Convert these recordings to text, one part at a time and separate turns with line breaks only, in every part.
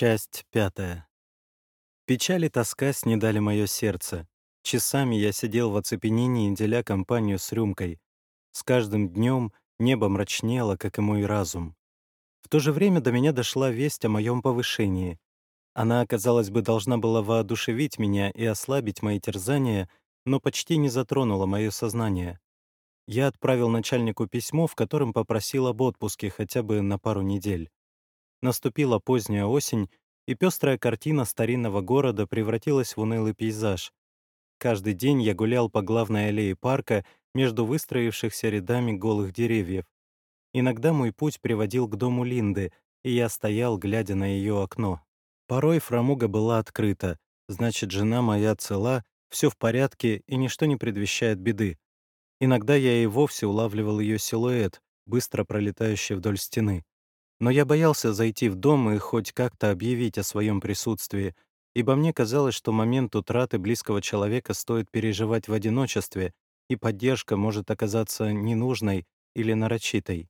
Часть пятая. Печаль и тоска снедали мое сердце. Часами я сидел в оцепенении, деля компанию с рюмкой. С каждым днем небо мрачнело, как и мой разум. В то же время до меня дошла весть о моем повышении. Она, казалось бы, должна была воодушевить меня и ослабить мои терзания, но почти не затронула мое сознание. Я отправил начальнику письмо, в котором попросил об отпуске хотя бы на пару недель. Наступила поздняя осень, и пестрая картина старинного города превратилась в унылый пейзаж. Каждый день я гулял по главной аллее парка между выстроившихся рядами голых деревьев. Иногда мой путь приводил к дому Линды, и я стоял, глядя на ее окно. Порой фрамуга была открыта, значит, жена моя цела, все в порядке и ничто не предвещает беды. Иногда я и вовсе улавливал ее силуэт, быстро пролетающий вдоль стены. Но я боялся зайти в дом и хоть как-то объявить о своем присутствии, ибо мне казалось, что момент утраты близкого человека стоит переживать в одиночестве, и поддержка может оказаться ненужной или нарочитой.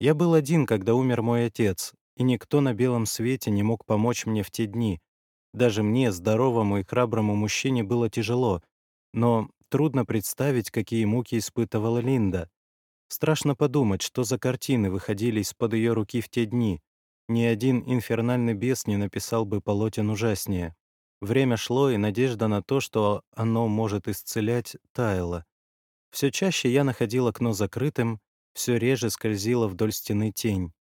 Я был один, когда умер мой отец, и никто на белом свете не мог помочь мне в те дни. Даже мне, здоровому и храброму мужчине, было тяжело, но трудно представить, какие муки испытывала Линда. Страшно подумать, что за картины выходили из-под ее руки в те дни. Ни один инфернальный бес не написал бы полотен ужаснее. Время шло, и надежда на то, что оно может исцелять, таяла. Все чаще я находил окно закрытым, все реже скользила вдоль стены тень.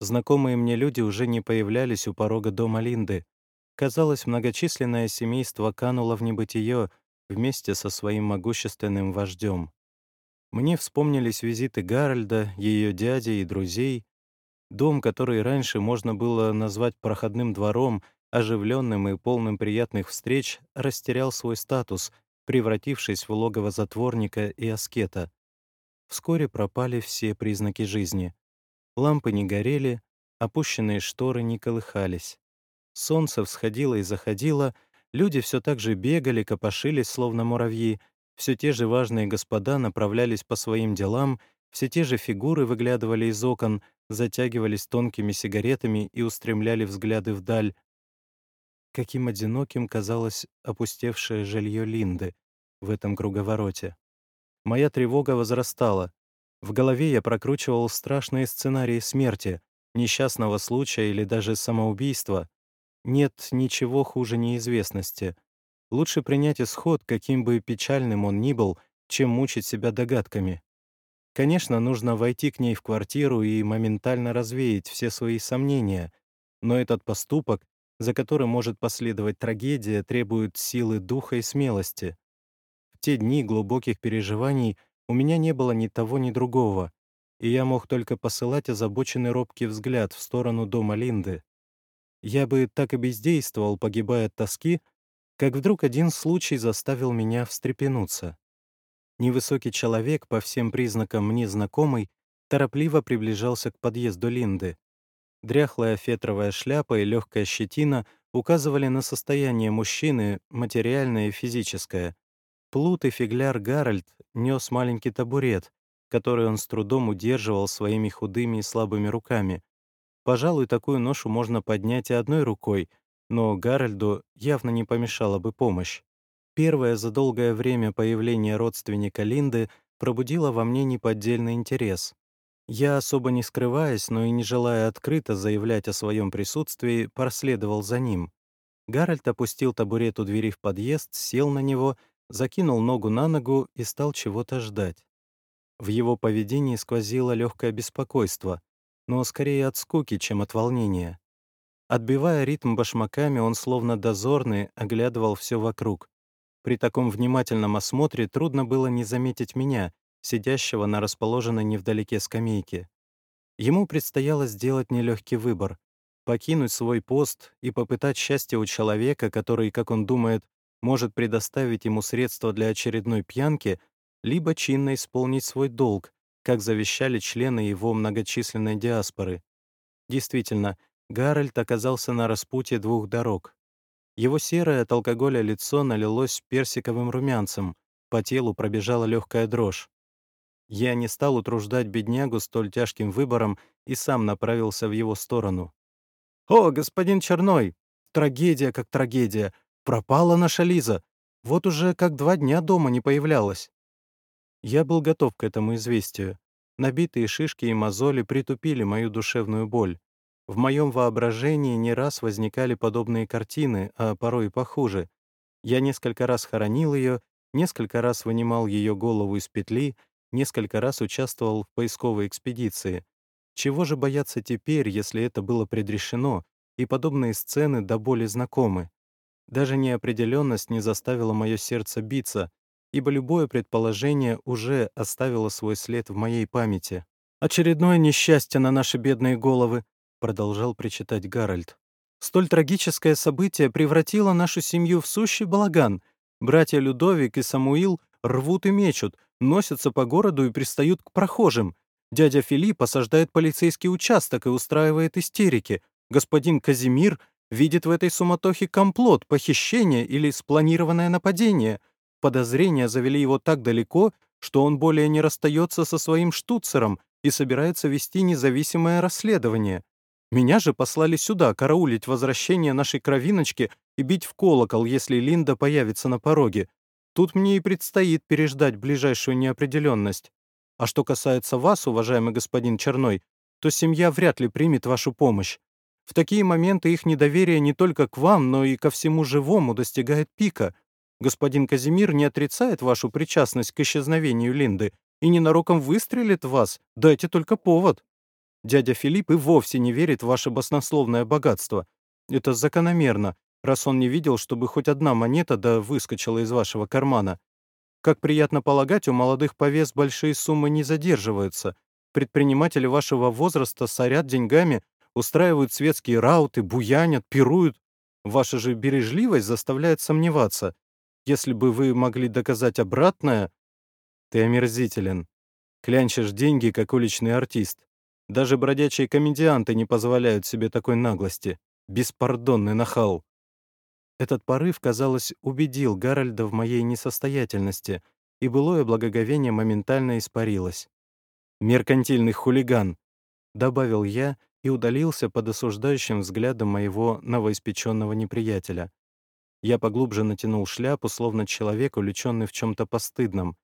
Знакомые мне люди уже не появлялись у порога дома Линды. Казалось, многочисленное семейство кануло в небытие вместе со своим могущественным вождем. Мне вспомнились визиты Гарольда, ее дяди и друзей. Дом, который раньше можно было назвать проходным двором, оживленным и полным приятных встреч, растерял свой статус, превратившись в логово затворника и аскета. Вскоре пропали все признаки жизни. Лампы не горели, опущенные шторы не колыхались. Солнце всходило и заходило, люди все так же бегали, копошились, словно муравьи, все те же важные господа направлялись по своим делам, все те же фигуры выглядывали из окон, затягивались тонкими сигаретами и устремляли взгляды вдаль. Каким одиноким казалось опустевшее жилье Линды в этом круговороте. Моя тревога возрастала. В голове я прокручивал страшные сценарии смерти, несчастного случая или даже самоубийства. Нет ничего хуже неизвестности — Лучше принять исход, каким бы печальным он ни был, чем мучить себя догадками. Конечно, нужно войти к ней в квартиру и моментально развеять все свои сомнения, но этот поступок, за которым может последовать трагедия, требует силы духа и смелости. В те дни глубоких переживаний у меня не было ни того, ни другого, и я мог только посылать озабоченный робкий взгляд в сторону дома Линды. Я бы так и бездействовал, погибая от тоски, как вдруг один случай заставил меня встрепенуться. Невысокий человек, по всем признакам мне знакомый, торопливо приближался к подъезду Линды. Дряхлая фетровая шляпа и легкая щетина указывали на состояние мужчины, материальное и физическое. Плут и фигляр Гарольд нес маленький табурет, который он с трудом удерживал своими худыми и слабыми руками. Пожалуй, такую ношу можно поднять и одной рукой, но Гарольду явно не помешала бы помощь. Первое за долгое время появление родственника Линды пробудило во мне неподдельный интерес. Я, особо не скрываясь, но и не желая открыто заявлять о своем присутствии, проследовал за ним. Гарольд опустил табурет у двери в подъезд, сел на него, закинул ногу на ногу и стал чего-то ждать. В его поведении сквозило легкое беспокойство, но скорее от скуки, чем от волнения. Отбивая ритм башмаками, он словно дозорный оглядывал все вокруг. При таком внимательном осмотре трудно было не заметить меня, сидящего на расположенной невдалеке скамейке. Ему предстояло сделать нелегкий выбор — покинуть свой пост и попытать счастье у человека, который, как он думает, может предоставить ему средства для очередной пьянки, либо чинно исполнить свой долг, как завещали члены его многочисленной диаспоры. Действительно, Гарольд оказался на распутье двух дорог. Его серое от алкоголя лицо налилось персиковым румянцем, по телу пробежала легкая дрожь. Я не стал утруждать беднягу столь тяжким выбором и сам направился в его сторону. «О, господин Черной! Трагедия как трагедия! Пропала наша Лиза! Вот уже как два дня дома не появлялась!» Я был готов к этому известию. Набитые шишки и мозоли притупили мою душевную боль. В моем воображении не раз возникали подобные картины, а порой и похуже. Я несколько раз хоронил ее, несколько раз вынимал ее голову из петли, несколько раз участвовал в поисковой экспедиции. Чего же бояться теперь, если это было предрешено, и подобные сцены до боли знакомы? Даже неопределенность не заставила мое сердце биться, ибо любое предположение уже оставило свой след в моей памяти. «Очередное несчастье на наши бедные головы», — продолжал причитать Гарольд. «Столь трагическое событие превратило нашу семью в сущий балаган. Братья Людовик и Самуил рвут и мечут, носятся по городу и пристают к прохожим. Дядя Филипп осаждает полицейский участок и устраивает истерики. Господин Казимир видит в этой суматохе комплот, похищение или спланированное нападение. Подозрения завели его так далеко, что он более не расстается со своим штуцером и собирается вести независимое расследование. Меня же послали сюда караулить возвращение нашей кровиночки и бить в колокол, если Линда появится на пороге. Тут мне и предстоит переждать ближайшую неопределенность. А что касается вас, уважаемый господин Черной, то семья вряд ли примет вашу помощь. В такие моменты их недоверие не только к вам, но и ко всему живому достигает пика. Господин Казимир не отрицает вашу причастность к исчезновению Линды и ненароком выстрелит вас, дайте только повод. Дядя Филипп и вовсе не верит в ваше баснословное богатство. Это закономерно, раз он не видел, чтобы хоть одна монета да выскочила из вашего кармана. Как приятно полагать, у молодых повес большие суммы не задерживаются. Предприниматели вашего возраста сорят деньгами, устраивают светские рауты, буянят, пируют. Ваша же бережливость заставляет сомневаться. Если бы вы могли доказать обратное... Ты омерзителен. Клянчишь деньги, как уличный артист. Даже бродячие комедианты не позволяют себе такой наглости. Беспардонный нахал. Этот порыв, казалось, убедил Гарольда в моей несостоятельности, и былое благоговение моментально испарилось. «Меркантильный хулиган!» — добавил я и удалился под осуждающим взглядом моего новоиспеченного неприятеля. Я поглубже натянул шляпу, словно человек, увлеченный в чем-то постыдном.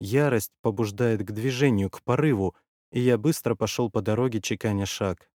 Ярость побуждает к движению, к порыву, и я быстро пошел по дороге, чеканя шаг.